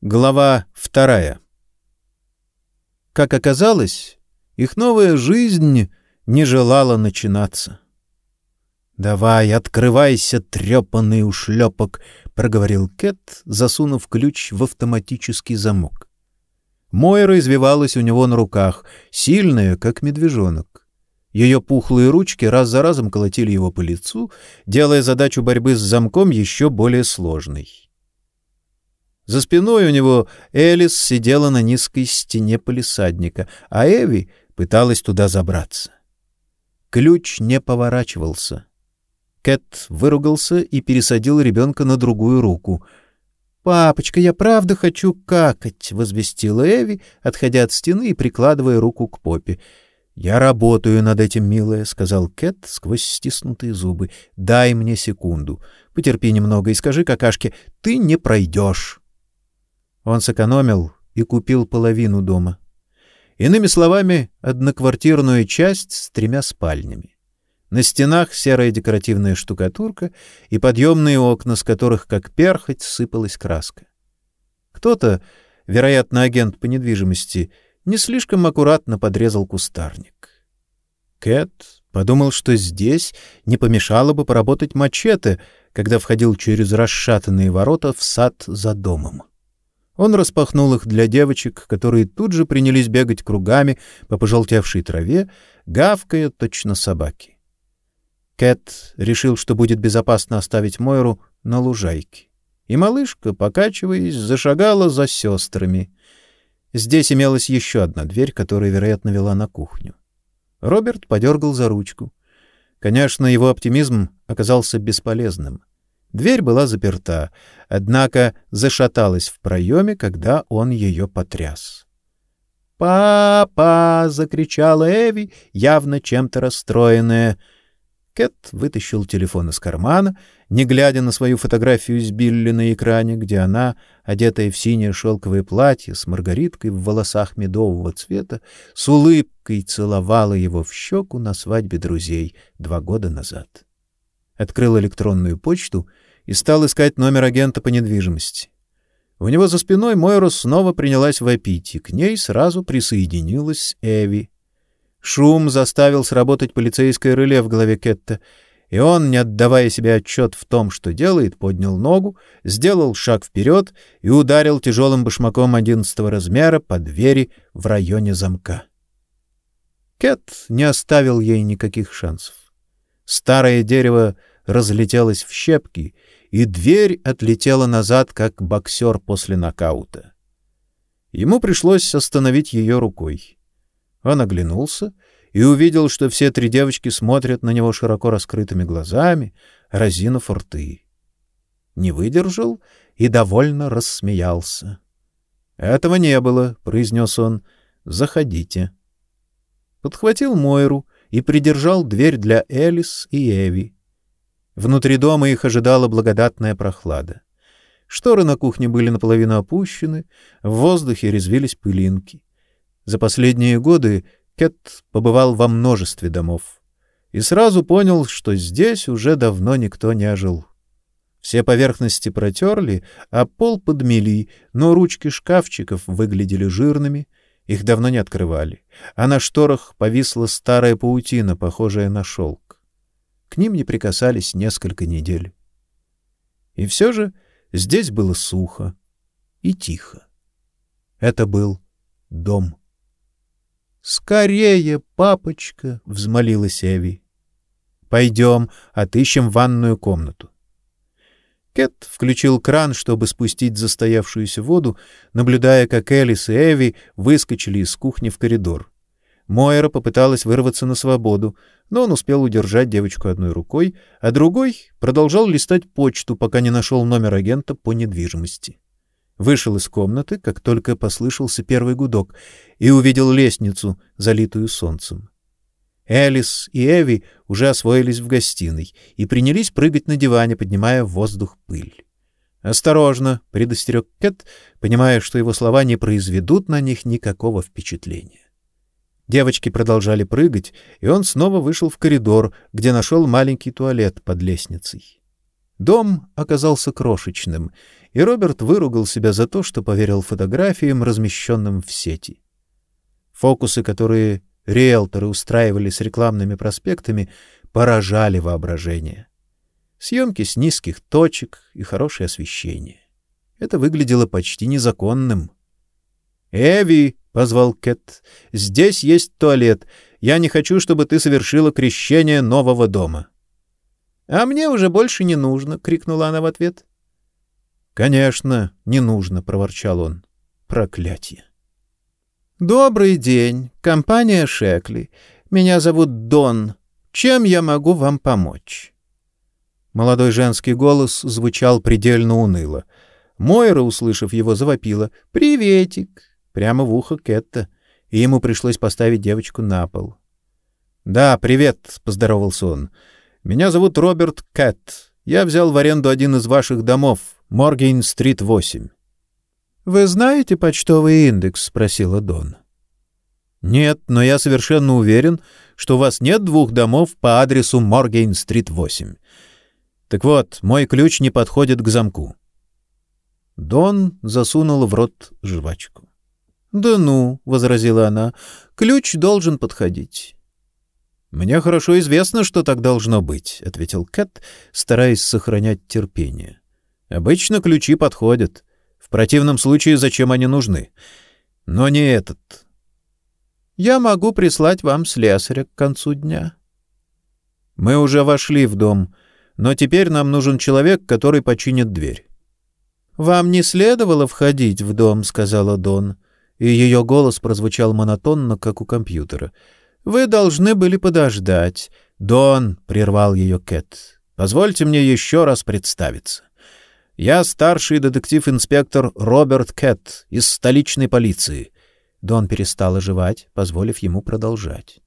Глава вторая. Как оказалось, их новая жизнь не желала начинаться. «Давай, открывайся, трепанный ушлепок», — проговорил Кэт, засунув ключ в автоматический замок. Мойра извивалась у него на руках, сильная, как медвежонок. Ее пухлые ручки раз за разом колотили его по лицу, делая задачу борьбы с замком еще более сложной. За спиной у него Элис сидела на низкой стене полисадника, а Эви пыталась туда забраться. Ключ не поворачивался. Кэт выругался и пересадил ребенка на другую руку. «Папочка, я правда хочу какать», — возвестила Эви, отходя от стены и прикладывая руку к попе. «Я работаю над этим, милая», — сказал Кэт сквозь стиснутые зубы. «Дай мне секунду. Потерпи немного и скажи какашке, ты не пройдешь». Он сэкономил и купил половину дома. Иными словами, одноквартирную часть с тремя спальнями. На стенах серая декоративная штукатурка и подъемные окна, с которых, как перхоть, сыпалась краска. Кто-то, вероятно, агент по недвижимости, не слишком аккуратно подрезал кустарник. Кэт подумал, что здесь не помешало бы поработать мачете, когда входил через расшатанные ворота в сад за домом. Он распахнул их для девочек, которые тут же принялись бегать кругами по пожелтевшей траве, гавкая точно собаки. Кэт решил, что будет безопасно оставить Мойру на лужайке. И малышка, покачиваясь, зашагала за сестрами. Здесь имелась еще одна дверь, которая, вероятно, вела на кухню. Роберт подергал за ручку. Конечно, его оптимизм оказался бесполезным. Дверь была заперта, однако зашаталась в проеме, когда он ее потряс. «Папа!» — закричала Эви, явно чем-то расстроенная. Кэт вытащил телефон из кармана, не глядя на свою фотографию с Билли на экране, где она, одетая в синее шелковое платье с маргариткой в волосах медового цвета, с улыбкой целовала его в щеку на свадьбе друзей два года назад. Открыл электронную почту и стал искать номер агента по недвижимости. У него за спиной Мойра снова принялась вопить, и к ней сразу присоединилась Эви. Шум заставил сработать полицейское реле в голове Кетта, и он, не отдавая себе отчет в том, что делает, поднял ногу, сделал шаг вперед и ударил тяжелым башмаком одиннадцатого размера по двери в районе замка. Кет не оставил ей никаких шансов. Старое дерево разлетелось в щепки, и дверь отлетела назад, как боксер после нокаута. Ему пришлось остановить ее рукой. Он оглянулся и увидел, что все три девочки смотрят на него широко раскрытыми глазами, разинув рты. Не выдержал и довольно рассмеялся. «Этого не было», — произнес он. «Заходите». Подхватил Мойру и придержал дверь для Элис и Эви. Внутри дома их ожидала благодатная прохлада. Шторы на кухне были наполовину опущены, в воздухе резвились пылинки. За последние годы Кет побывал во множестве домов и сразу понял, что здесь уже давно никто не жил. Все поверхности протерли, а пол подмели, но ручки шкафчиков выглядели жирными, их давно не открывали, а на шторах повисла старая паутина, похожая на шелк. К ним не прикасались несколько недель. И все же здесь было сухо и тихо. Это был дом. «Скорее, папочка!» — взмолилась Эви. «Пойдем, отыщем ванную комнату». Кэт включил кран, чтобы спустить застоявшуюся воду, наблюдая, как Элис и Эви выскочили из кухни в коридор. Мойра попыталась вырваться на свободу, но он успел удержать девочку одной рукой, а другой продолжал листать почту, пока не нашел номер агента по недвижимости. Вышел из комнаты, как только послышался первый гудок, и увидел лестницу, залитую солнцем. Элис и Эви уже освоились в гостиной и принялись прыгать на диване, поднимая в воздух пыль. «Осторожно!» — предостерег Кэт, понимая, что его слова не произведут на них никакого впечатления. Девочки продолжали прыгать, и он снова вышел в коридор, где нашел маленький туалет под лестницей. Дом оказался крошечным, и Роберт выругал себя за то, что поверил фотографиям, размещенным в сети. Фокусы, которые риэлторы устраивали с рекламными проспектами, поражали воображение. Съемки с низких точек и хорошее освещение. Это выглядело почти незаконным. «Эви!» — позвал Кэт. «Здесь есть туалет. Я не хочу, чтобы ты совершила крещение нового дома». «А мне уже больше не нужно!» — крикнула она в ответ. «Конечно, не нужно!» — проворчал он. «Проклятие!» «Добрый день, компания Шекли. Меня зовут Дон. Чем я могу вам помочь?» Молодой женский голос звучал предельно уныло. Мойра, услышав его, завопила «Приветик!» Прямо в ухо Кетта, и ему пришлось поставить девочку на пол. «Да, привет», — поздоровался он. «Меня зовут Роберт Кэт. Я взял в аренду один из ваших домов, Моргейн-стрит, 8». «Вы знаете почтовый индекс?» — спросила Дон. «Нет, но я совершенно уверен, что у вас нет двух домов по адресу Моргейн-стрит, 8. Так вот, мой ключ не подходит к замку». Дон засунула в рот жвачку. «Да ну», — возразила она, — «ключ должен подходить». «Мне хорошо известно, что так должно быть», — ответил Кэт, стараясь сохранять терпение. «Обычно ключи подходят. В противном случае зачем они нужны? Но не этот». «Я могу прислать вам слесаря к концу дня». «Мы уже вошли в дом, но теперь нам нужен человек, который починит дверь». «Вам не следовало входить в дом», — сказала Дон и ее голос прозвучал монотонно, как у компьютера. «Вы должны были подождать». «Дон», — прервал ее Кэт, — «позвольте мне еще раз представиться. Я старший детектив-инспектор Роберт Кэт из столичной полиции». Дон перестал оживать, позволив ему продолжать.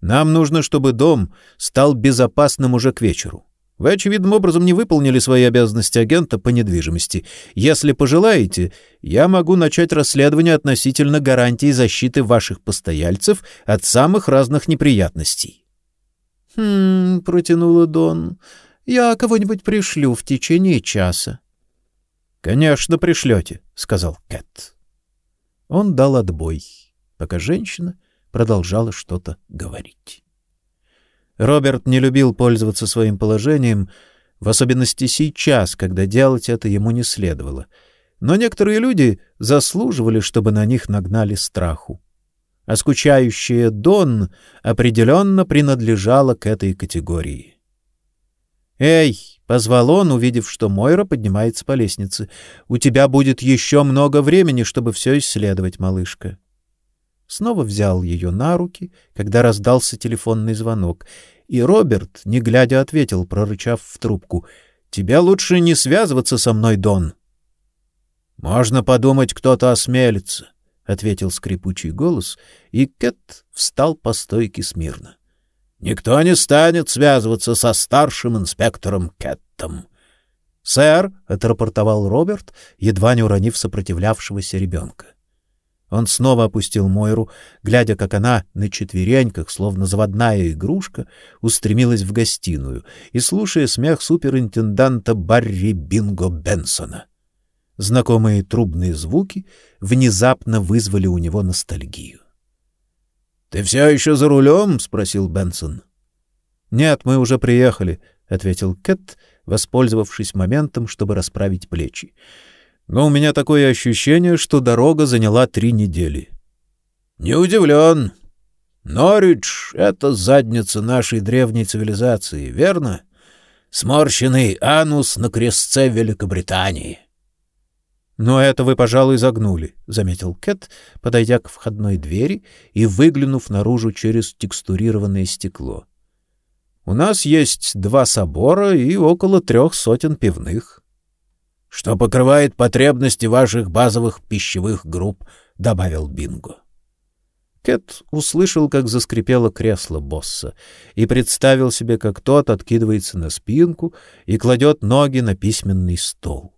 «Нам нужно, чтобы дом стал безопасным уже к вечеру. Вы очевидным образом не выполнили свои обязанности агента по недвижимости. Если пожелаете, я могу начать расследование относительно гарантии защиты ваших постояльцев от самых разных неприятностей. Хм, протянула Дон. Я кого-нибудь пришлю в течение часа. Конечно, пришлете, сказал Кэт. Он дал отбой, пока женщина продолжала что-то говорить. Роберт не любил пользоваться своим положением, в особенности сейчас, когда делать это ему не следовало. Но некоторые люди заслуживали, чтобы на них нагнали страху. А скучающая Дон определенно принадлежала к этой категории. «Эй!» — позвал он, увидев, что Мойра поднимается по лестнице. «У тебя будет еще много времени, чтобы все исследовать, малышка» снова взял ее на руки, когда раздался телефонный звонок, и Роберт, не глядя, ответил, прорычав в трубку: "Тебе лучше не связываться со мной, Дон". "Можно подумать, кто-то осмелится", ответил скрипучий голос, и Кэт встал по стойке смирно. "Никто не станет связываться со старшим инспектором Кэттом". "Сэр", отрапортовал Роберт, едва не уронив сопротивлявшегося ребенка. Он снова опустил Мойру, глядя, как она на четвереньках, словно заводная игрушка, устремилась в гостиную и слушая смех суперинтенданта Барри Бинго Бенсона. Знакомые трубные звуки внезапно вызвали у него ностальгию. Ты все еще за рулем?» — спросил Бенсон. Нет, мы уже приехали, ответил Кэт, воспользовавшись моментом, чтобы расправить плечи но у меня такое ощущение, что дорога заняла три недели. — Не удивлен. Норвич — это задница нашей древней цивилизации, верно? Сморщенный анус на крестце Великобритании. — Но это вы, пожалуй, загнули, — заметил Кэт, подойдя к входной двери и выглянув наружу через текстурированное стекло. — У нас есть два собора и около трех сотен пивных что покрывает потребности ваших базовых пищевых групп, добавил Бинго. Кэт услышал, как заскрипело кресло босса, и представил себе, как тот откидывается на спинку и кладет ноги на письменный стол.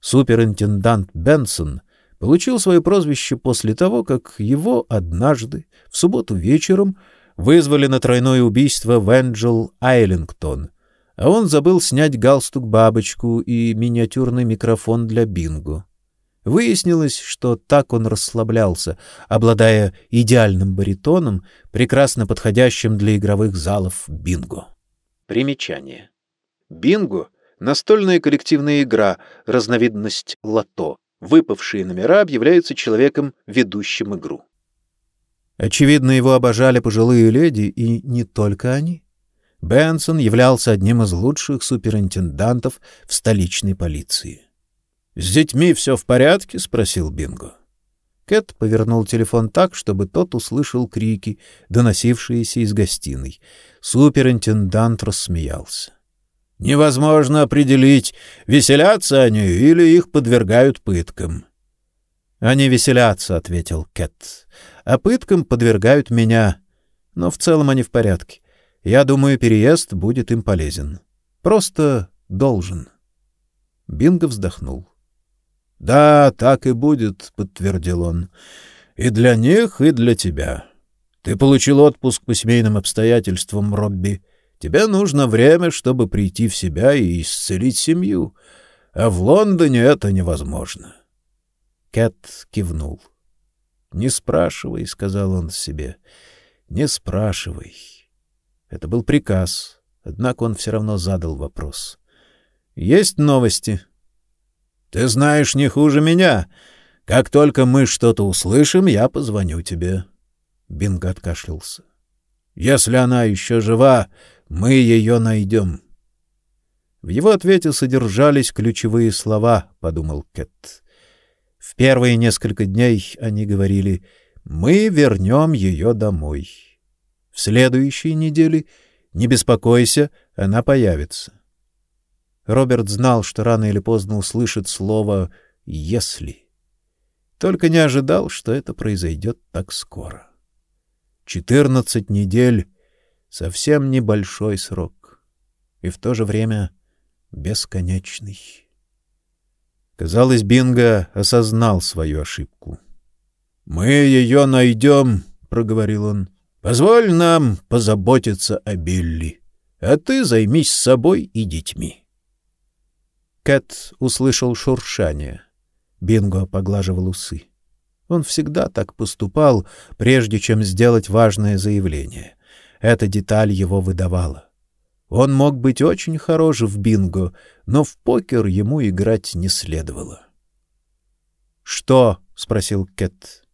Суперинтендант Бенсон получил свое прозвище после того, как его однажды, в субботу вечером, вызвали на тройное убийство в Энджел Айлингтон, а он забыл снять галстук-бабочку и миниатюрный микрофон для бинго. Выяснилось, что так он расслаблялся, обладая идеальным баритоном, прекрасно подходящим для игровых залов бинго. Примечание. Бинго — настольная коллективная игра, разновидность лото. Выпавшие номера объявляются человеком, ведущим игру. Очевидно, его обожали пожилые леди, и не только они. Бенсон являлся одним из лучших суперинтендантов в столичной полиции. «С детьми все в порядке?» — спросил Бинго. Кэт повернул телефон так, чтобы тот услышал крики, доносившиеся из гостиной. Суперинтендант рассмеялся. «Невозможно определить, веселятся они или их подвергают пыткам». «Они веселятся», — ответил Кэт. «А пыткам подвергают меня. Но в целом они в порядке. Я думаю, переезд будет им полезен. Просто должен». Бинго вздохнул. Да, так и будет, подтвердил он. И для них, и для тебя. Ты получил отпуск по семейным обстоятельствам, Робби. Тебе нужно время, чтобы прийти в себя и исцелить семью. А в Лондоне это невозможно. Кэт кивнул. Не спрашивай, сказал он себе. Не спрашивай. Это был приказ, однако он все равно задал вопрос. Есть новости? Ты знаешь не хуже меня. Как только мы что-то услышим, я позвоню тебе. Бинг откашлялся. Если она еще жива, мы ее найдем. В его ответе содержались ключевые слова, подумал Кэт. В первые несколько дней они говорили: "Мы вернем ее домой". В следующей неделе не беспокойся, она появится. Роберт знал, что рано или поздно услышит слово «если». Только не ожидал, что это произойдет так скоро. Четырнадцать недель — совсем небольшой срок, и в то же время бесконечный. Казалось, Бинго осознал свою ошибку. «Мы ее найдем», — проговорил он. «Позволь нам позаботиться о Билли, а ты займись собой и детьми». Кэт услышал шуршание. Бинго поглаживал усы. Он всегда так поступал, прежде чем сделать важное заявление. Эта деталь его выдавала. Он мог быть очень хорош в бинго, но в покер ему играть не следовало. "Что?" спросил Кэт.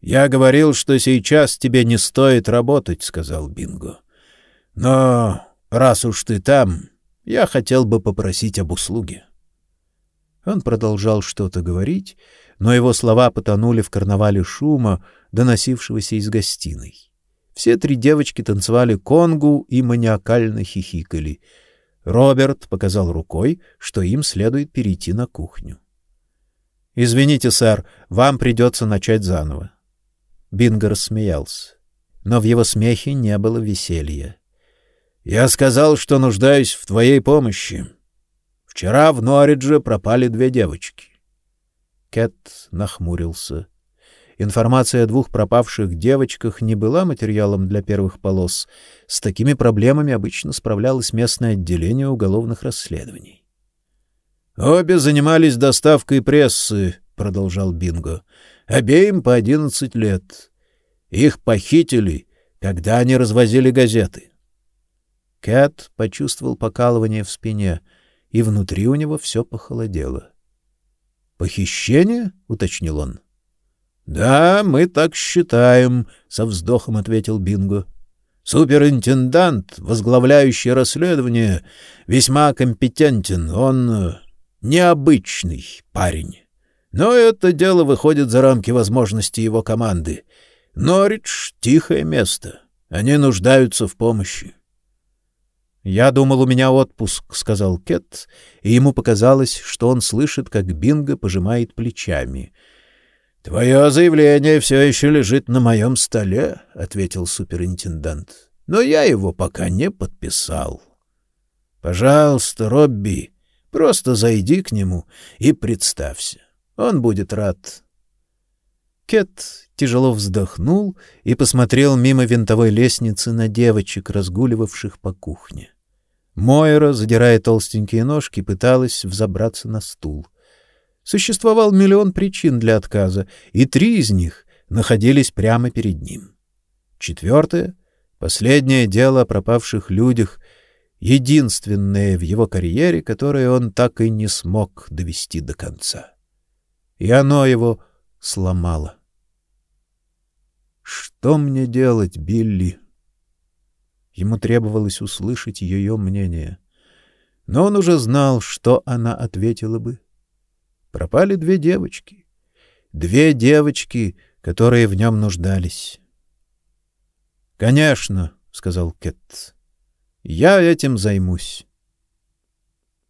"Я говорил, что сейчас тебе не стоит работать", сказал Бинго. "Но раз уж ты там, я хотел бы попросить об услуге. Он продолжал что-то говорить, но его слова потонули в карнавале шума, доносившегося из гостиной. Все три девочки танцевали конгу и маниакально хихикали. Роберт показал рукой, что им следует перейти на кухню. Извините, сэр, вам придется начать заново. Бинго рассмеялся, но в его смехе не было веселья. Я сказал, что нуждаюсь в твоей помощи. Вчера в Норридже пропали две девочки. Кэт нахмурился. Информация о двух пропавших девочках не была материалом для первых полос. С такими проблемами обычно справлялось местное отделение уголовных расследований. Обе занимались доставкой прессы, продолжал Бинго. Обеим по одиннадцать лет. Их похитили, когда они развозили газеты. Кэт почувствовал покалывание в спине, и внутри у него все похолодело. «Похищение?» — уточнил он. «Да, мы так считаем», — со вздохом ответил Бинго. «Суперинтендант, возглавляющий расследование, весьма компетентен. Он э, необычный парень. Но это дело выходит за рамки возможностей его команды. Норридж — тихое место. Они нуждаются в помощи. «Я думал, у меня отпуск», — сказал Кет, и ему показалось, что он слышит, как Бинго пожимает плечами. «Твое заявление все еще лежит на моем столе», — ответил суперинтендант. «Но я его пока не подписал». «Пожалуйста, Робби, просто зайди к нему и представься. Он будет рад». Кет тяжело вздохнул и посмотрел мимо винтовой лестницы на девочек, разгуливавших по кухне. Мойра, задирая толстенькие ножки, пыталась взобраться на стул. Существовал миллион причин для отказа, и три из них находились прямо перед ним. Четвертое — последнее дело о пропавших людях, единственное в его карьере, которое он так и не смог довести до конца. И оно его сломало. Что мне делать, Билли? Ему требовалось услышать ее мнение. Но он уже знал, что она ответила бы. Пропали две девочки. Две девочки, которые в нем нуждались. «Конечно», — сказал Кет. «Я этим займусь».